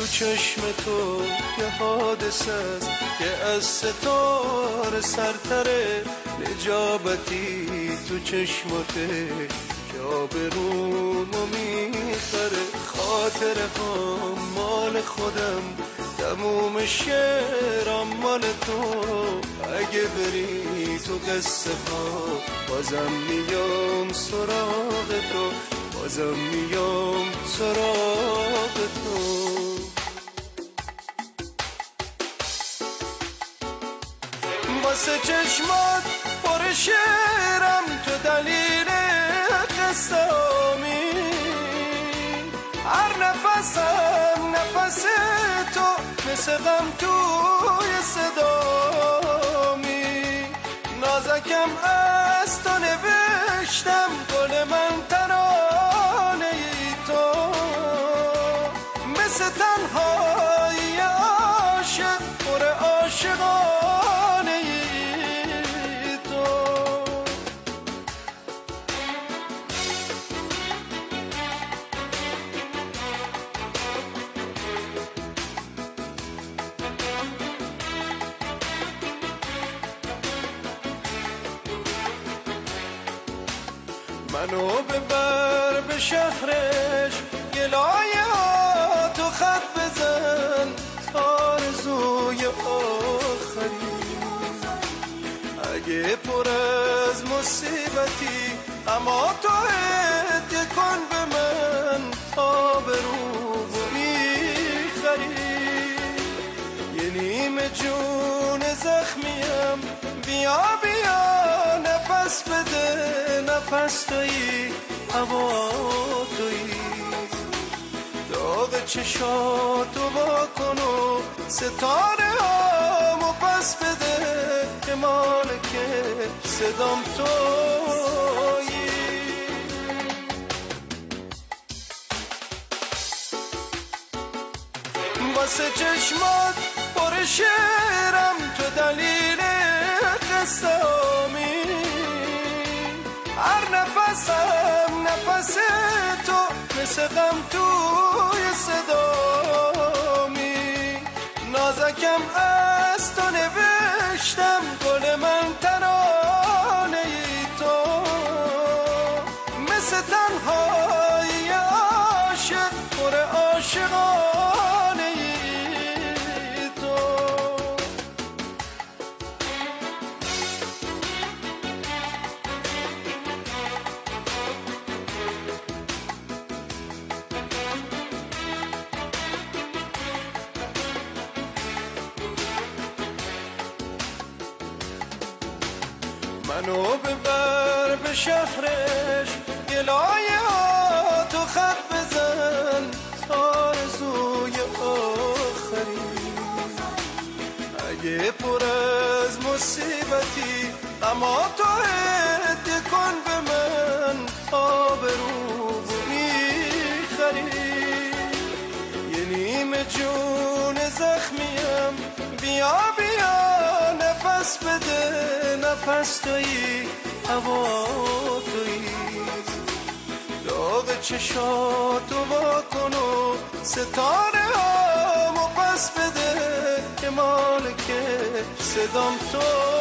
تو چشم تو یه حادثه است که از ستاره سرتره نجابتی تو چشماته جا به رومو می‌خره خاطر ها مال خودم تموم شعرام مال تو. اگه بری تو قصه ها بازم میام سراغ تو. بازم میام سراغ تو. واسه چشمات پر شعرم تو دلیل قصامی هر نفسم نفس تو مثل غم توی صدامی. نازکم از تو نوشتم گل من ترانه ای تو. مثل تنهایی منو ببر به شهرش ها تو خط بزن. آرزوی آخری. اگه پر از مصیبتی اما تو هدیه کن نفس تویی هوا تویی داغ چشاتو با کن و ستاره هامو پس بده که مالک صدام تویی. واسه چشمات پر شعرم تو دلیل قصامی هر نفسم نفس تو مثل غم توی صدامی. نازکم از تو نوشتم گل من ترانه تو. مثل تنهایی عاشق پر عاشقانه منو ببر به شهرش گلایه ها تو خط بزن آرزوی آخری. اگه پر از مصیبتی اما تو هدیه کن به من تا نفس تویی هوا تویی داغ چشاتو با کن و ستاره هامو پس بده. که مالک صدام تو